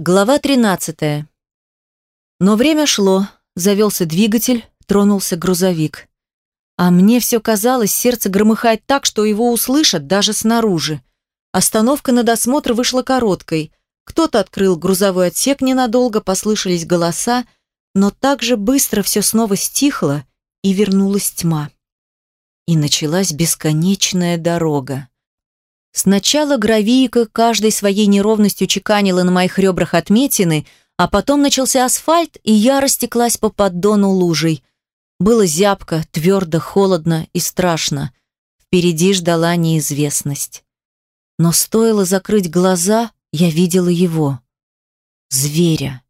Глава 13. Но время шло, завелся двигатель, тронулся грузовик. А мне все казалось, сердце громыхает так, что его услышат даже снаружи. Остановка на досмотр вышла короткой. Кто-то открыл грузовой отсек ненадолго, послышались голоса, но так же быстро все снова стихло, и вернулась тьма. И началась бесконечная дорога. Сначала гравийка каждой своей неровностью чеканила на моих ребрах отметины, а потом начался асфальт, и я растеклась по поддону лужей. Было зябко, твердо, холодно и страшно. Впереди ждала неизвестность. Но стоило закрыть глаза, я видела его. Зверя.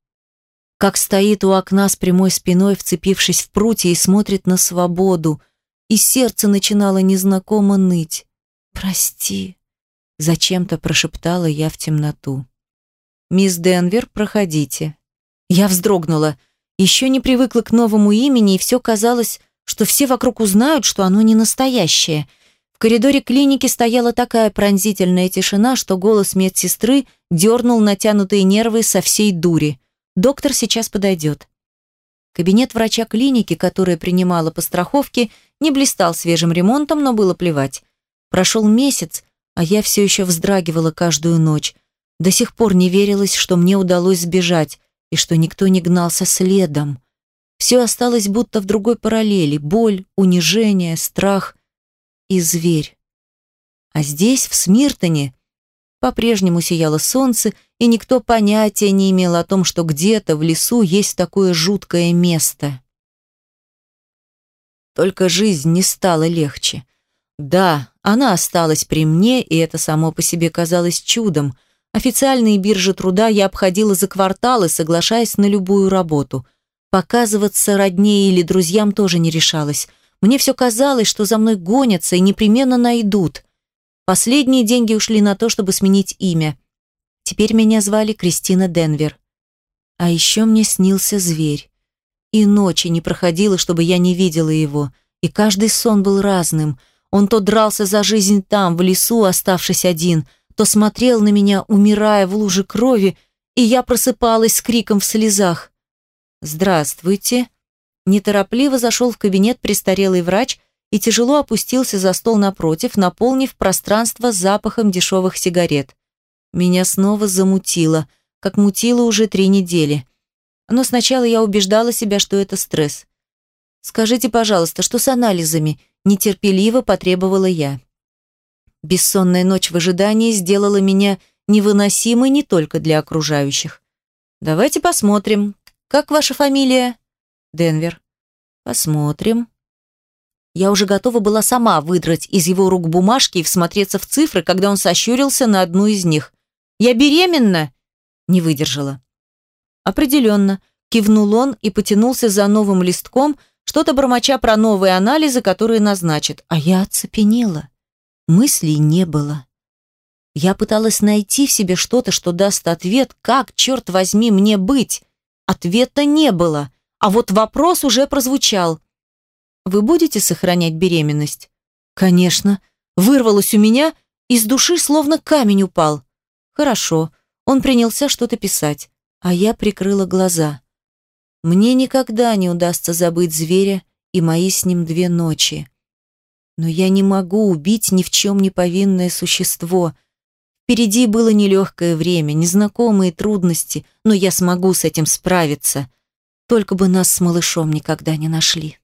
Как стоит у окна с прямой спиной, вцепившись в прутья и смотрит на свободу, и сердце начинало незнакомо ныть. «Прости», Зачем-то прошептала я в темноту. «Мисс Денвер, проходите». Я вздрогнула. Еще не привыкла к новому имени, и все казалось, что все вокруг узнают, что оно не настоящее. В коридоре клиники стояла такая пронзительная тишина, что голос медсестры дернул натянутые нервы со всей дури. Доктор сейчас подойдет. Кабинет врача клиники, которая принимала по страховке, не блистал свежим ремонтом, но было плевать. Прошел месяц, а я все еще вздрагивала каждую ночь. До сих пор не верилось, что мне удалось сбежать и что никто не гнался следом. Все осталось будто в другой параллели. Боль, унижение, страх и зверь. А здесь, в Смиртоне, по-прежнему сияло солнце, и никто понятия не имел о том, что где-то в лесу есть такое жуткое место. Только жизнь не стала легче. Да, она осталась при мне, и это само по себе казалось чудом. Официальные биржи труда я обходила за кварталы, соглашаясь на любую работу. Показываться роднее или друзьям тоже не решалась. Мне все казалось, что за мной гонятся и непременно найдут. Последние деньги ушли на то, чтобы сменить имя. Теперь меня звали Кристина Денвер. А еще мне снился зверь. И ночи не проходило, чтобы я не видела его. И каждый сон был разным – он то дрался за жизнь там, в лесу, оставшись один, то смотрел на меня, умирая в луже крови, и я просыпалась с криком в слезах. «Здравствуйте!» Неторопливо зашел в кабинет престарелый врач и тяжело опустился за стол напротив, наполнив пространство запахом дешевых сигарет. Меня снова замутило, как мутило уже три недели. Но сначала я убеждала себя, что это стресс. «Скажите, пожалуйста, что с анализами?» Нетерпеливо потребовала я. Бессонная ночь в ожидании сделала меня невыносимой не только для окружающих. Давайте посмотрим. Как ваша фамилия? Денвер. Посмотрим. Я уже готова была сама выдрать из его рук бумажки и всмотреться в цифры, когда он сощурился на одну из них. «Я беременна?» Не выдержала. «Определенно», — кивнул он и потянулся за новым листком, что-то бормоча про новые анализы, которые назначат. А я оцепенела. Мыслей не было. Я пыталась найти в себе что-то, что даст ответ, как, черт возьми, мне быть. Ответа не было. А вот вопрос уже прозвучал. «Вы будете сохранять беременность?» «Конечно». Вырвалось у меня, из души словно камень упал. «Хорошо». Он принялся что-то писать, а я прикрыла глаза. Мне никогда не удастся забыть зверя и мои с ним две ночи. Но я не могу убить ни в чем не повинное существо. Впереди было нелегкое время, незнакомые трудности, но я смогу с этим справиться. Только бы нас с малышом никогда не нашли.